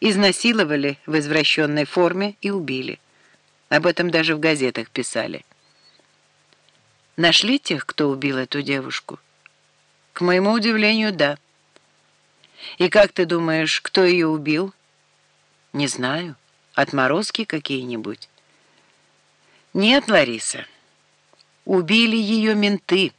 Изнасиловали в извращенной форме и убили. Об этом даже в газетах писали. Нашли тех, кто убил эту девушку? К моему удивлению, да. И как ты думаешь, кто ее убил? Не знаю. Отморозки какие-нибудь? Нет, Лариса. Убили ее менты.